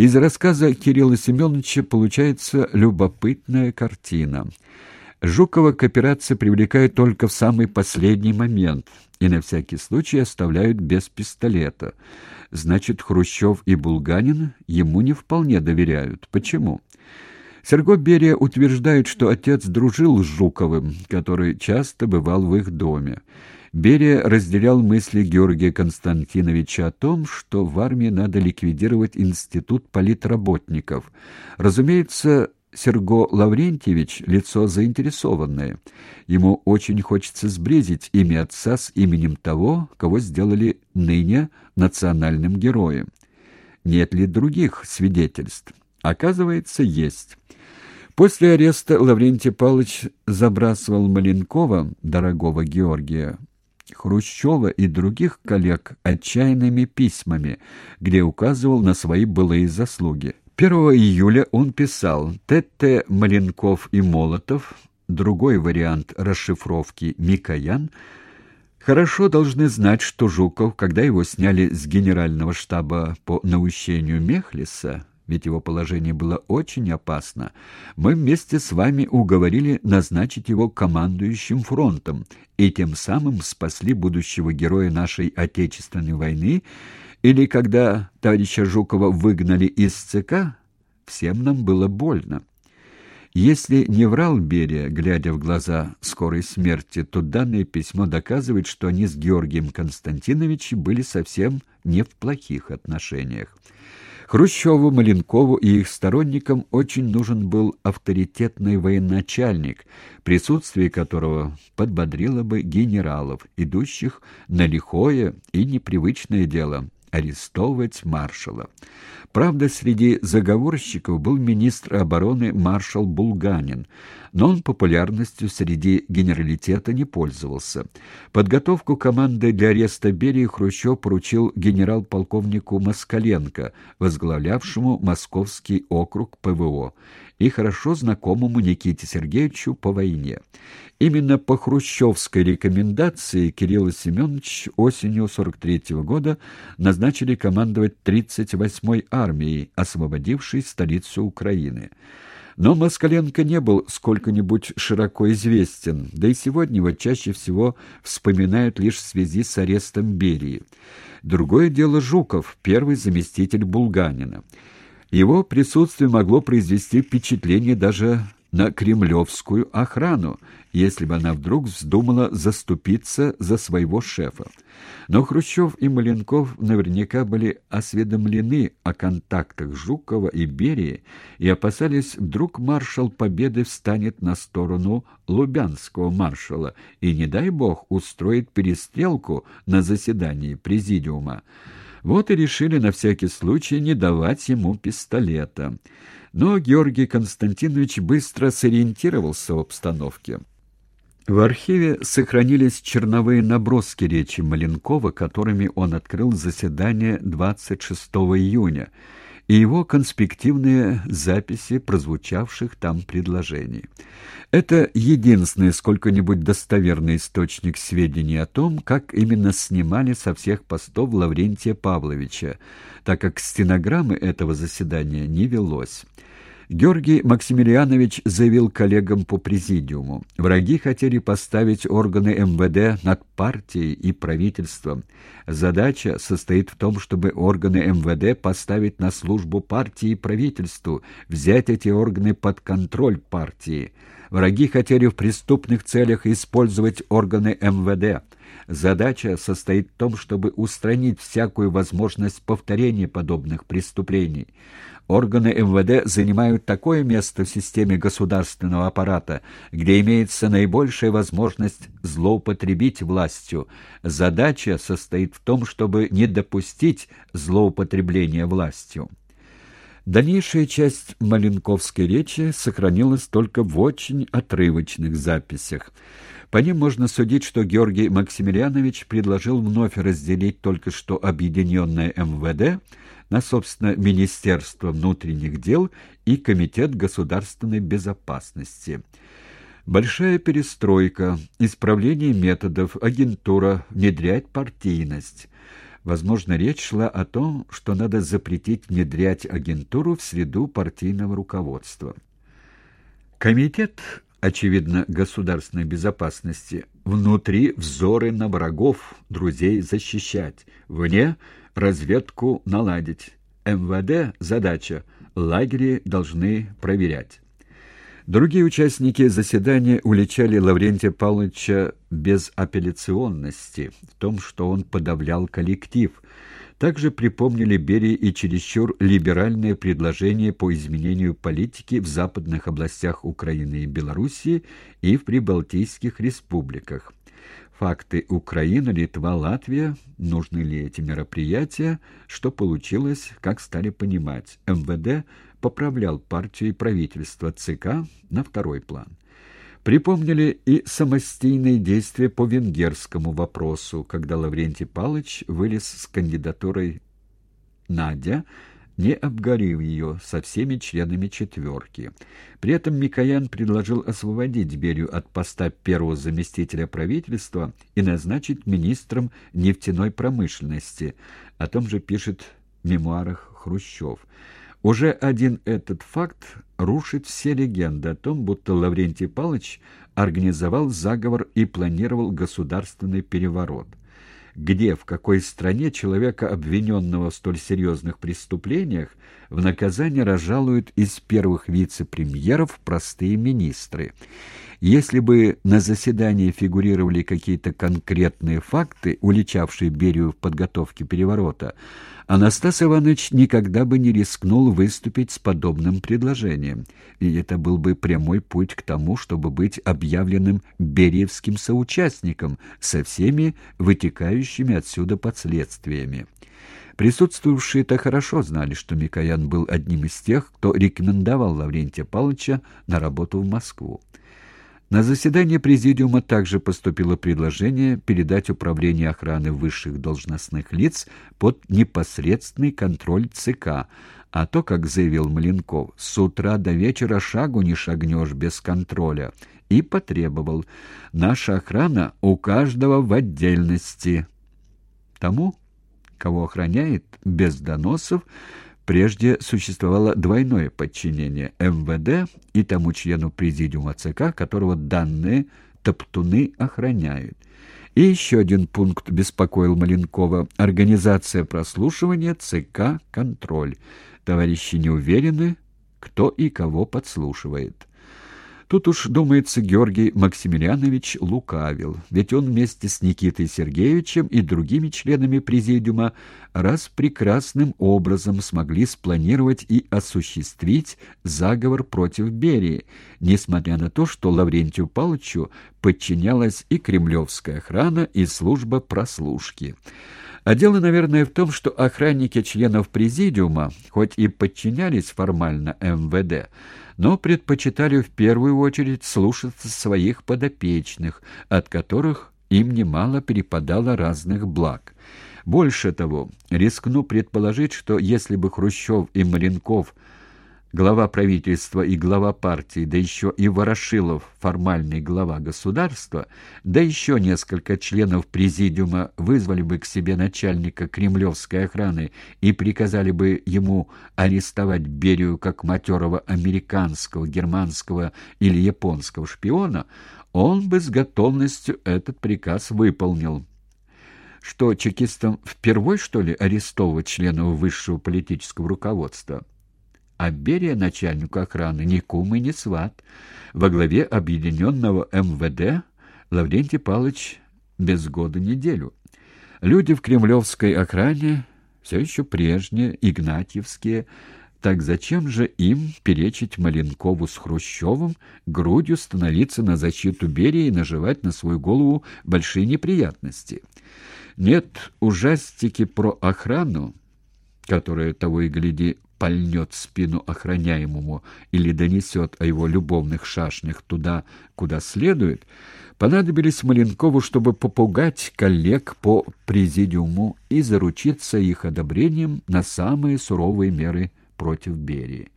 Из рассказа Кирилла Семеновича получается любопытная картина. Жукова к операции привлекают только в самый последний момент и на всякий случай оставляют без пистолета. Значит, Хрущев и Булганин ему не вполне доверяют. Почему? Серго Берия утверждает, что отец дружил с Жуковым, который часто бывал в их доме. Берия разделял мысли Георгия Константиновича о том, что в армии надо ликвидировать институт политработников. Разумеется, Серго Лаврентьевич — лицо заинтересованное. Ему очень хочется сблизить имя отца с именем того, кого сделали ныне национальным героем. Нет ли других свидетельств? Оказывается, есть. После ареста Лаврентий Павлович забрасывал Маленкова, дорогого Георгия, Хрущева и других коллег отчаянными письмами, где указывал на свои былые заслуги. 1 июля он писал «Т.Т. Маленков и Молотов, другой вариант расшифровки Микоян, хорошо должны знать, что Жуков, когда его сняли с генерального штаба по наущению Мехлиса, ведь его положение было очень опасно, мы вместе с вами уговорили назначить его командующим фронтом и тем самым спасли будущего героя нашей Отечественной войны, или когда товарища Жукова выгнали из ЦК, всем нам было больно. Если не врал Берия, глядя в глаза скорой смерти, то данное письмо доказывает, что они с Георгием Константиновичем были совсем не в плохих отношениях. Хрущеву, Маленкову и их сторонникам очень нужен был авторитетный военачальник, присутствие которого подбодрило бы генералов, идущих на лихое и непривычное дело арестовывать маршала. Правда, среди заговорщиков был министр обороны маршал Булганин, но он популярностью среди генералитета не пользовался. Подготовку команды для ареста Берии Хрущев поручил генерал-полковнику Москаленко, возглавлявшему Московский округ ПВО, и хорошо знакомому Никите Сергеевичу по войне. Именно по хрущевской рекомендации Кирилл Семенович осенью 43 -го года назначили командовать 38-й армией, освободившей столицу Украины. Но Москаленко не был сколько-нибудь широко известен, да и сегодня его чаще всего вспоминают лишь в связи с арестом Берии. Другое дело Жуков, первый заместитель Булганина. Его присутствие могло произвести впечатление даже на кремлевскую охрану, если бы она вдруг вздумала заступиться за своего шефа. Но Хрущев и Маленков наверняка были осведомлены о контактах Жукова и Берии и опасались, вдруг маршал Победы встанет на сторону лубянского маршала и, не дай бог, устроит перестрелку на заседании президиума. Вот и решили на всякий случай не давать ему пистолета. Но Георгий Константинович быстро сориентировался в обстановке. В архиве сохранились черновые наброски речи Маленкова, которыми он открыл заседание 26 июня, и его конспективные записи прозвучавших там предложений. Это единственный сколько-нибудь достоверный источник сведений о том, как именно снимали со всех постов Лаврентия Павловича, так как стенограммы этого заседания не велось. Георгий Максимилианович заявил коллегам по президиуму. Враги хотели поставить органы МВД над партией и правительством. Задача состоит в том, чтобы органы МВД поставить на службу партии и правительству, взять эти органы под контроль партии. Враги хотели в преступных целях использовать органы МВД. Задача состоит в том, чтобы устранить всякую возможность повторения подобных преступлений. Органы МВД занимают такое место в системе государственного аппарата, где имеется наибольшая возможность злоупотребить властью. Задача состоит в том, чтобы не допустить злоупотребления властью. Дальнейшая часть Маленковской речи сохранилась только в очень отрывочных записях. По ним можно судить, что Георгий Максимилианович предложил вновь разделить только что объединенное МВД на, собственно, Министерство внутренних дел и Комитет государственной безопасности. Большая перестройка, исправление методов, агентура, внедрять партийность. Возможно, речь шла о том, что надо запретить внедрять агентуру в среду партийного руководства. Комитет, очевидно, государственной безопасности, внутри взоры на врагов, друзей защищать, вне разведку наладить. МВД задача лагери должны проверять. Другие участники заседания уличали Лаврентия Павловича безапелляционности в том, что он подавлял коллектив. Также припомнили Берии и чересчур либеральные предложения по изменению политики в западных областях Украины и Белоруссии и в прибалтийских республиках. Факты Украина, Литва, Латвия, нужны ли эти мероприятия, что получилось, как стали понимать. МВД поправлял партию и правительство ЦК на второй план. Припомнили и самостийные действия по венгерскому вопросу, когда Лаврентий Палыч вылез с кандидатурой Надя, не обгорев ее со всеми членами четверки. При этом Микоян предложил освободить Берию от поста первого заместителя правительства и назначить министром нефтяной промышленности. О том же пишет в мемуарах Хрущев. Уже один этот факт рушит все легенды о том, будто Лаврентий Павлович организовал заговор и планировал государственный переворот где, в какой стране человека, обвиненного в столь серьезных преступлениях, в наказание разжалуют из первых вице-премьеров простые министры. Если бы на заседании фигурировали какие-то конкретные факты, уличавшие Берию в подготовке переворота, Анастас Иванович никогда бы не рискнул выступить с подобным предложением, и это был бы прямой путь к тому, чтобы быть объявленным бериевским соучастником со всеми вытекающими отсюда последствиями. Присутствовавшие-то хорошо знали, что Микоян был одним из тех, кто рекомендовал Лаврентия Павловича на работу в Москву. На заседание президиума также поступило предложение передать управление охраны высших должностных лиц под непосредственный контроль ЦК, а то, как заявил Маленков, с утра до вечера шагу не шагнешь без контроля, и потребовал «Наша охрана у каждого в отдельности». Тому, кого охраняет без доносов, Прежде существовало двойное подчинение МВД и тому члену президиума ЦК, которого данные топтуны охраняют. И еще один пункт беспокоил Маленкова – организация прослушивания ЦК «Контроль». Товарищи не уверены, кто и кого подслушивает. Тут уж, думается, Георгий Максимилианович лукавил, ведь он вместе с Никитой Сергеевичем и другими членами президиума раз прекрасным образом смогли спланировать и осуществить заговор против Берии, несмотря на то, что Лаврентию Павловичу подчинялась и кремлевская охрана, и служба прослушки. А дело, наверное, в том, что охранники членов президиума, хоть и подчинялись формально МВД, но предпочитали в первую очередь слушаться своих подопечных, от которых им немало перепадало разных благ. Больше того, рискну предположить, что если бы Хрущев и Маленков – глава правительства и глава партии, да еще и Ворошилов, формальный глава государства, да еще несколько членов президиума вызвали бы к себе начальника кремлевской охраны и приказали бы ему арестовать Берию как матерого американского, германского или японского шпиона, он бы с готовностью этот приказ выполнил. Что, чекистам впервой, что ли, арестовывать членов высшего политического руководства? А Берия начальнику охраны ни кум и ни сват. Во главе объединенного МВД Лаврентий Павлович без года неделю. Люди в кремлевской охране все еще прежние, игнатьевские, так зачем же им перечить Маленкову с Хрущевым, грудью становиться на защиту Берии и наживать на свою голову большие неприятности? Нет, ужастики про охрану, которая, того и гляди, пальнет спину охраняемому или донесет о его любовных шашнях туда, куда следует, понадобились Маленкову, чтобы попугать коллег по президиуму и заручиться их одобрением на самые суровые меры против Берии.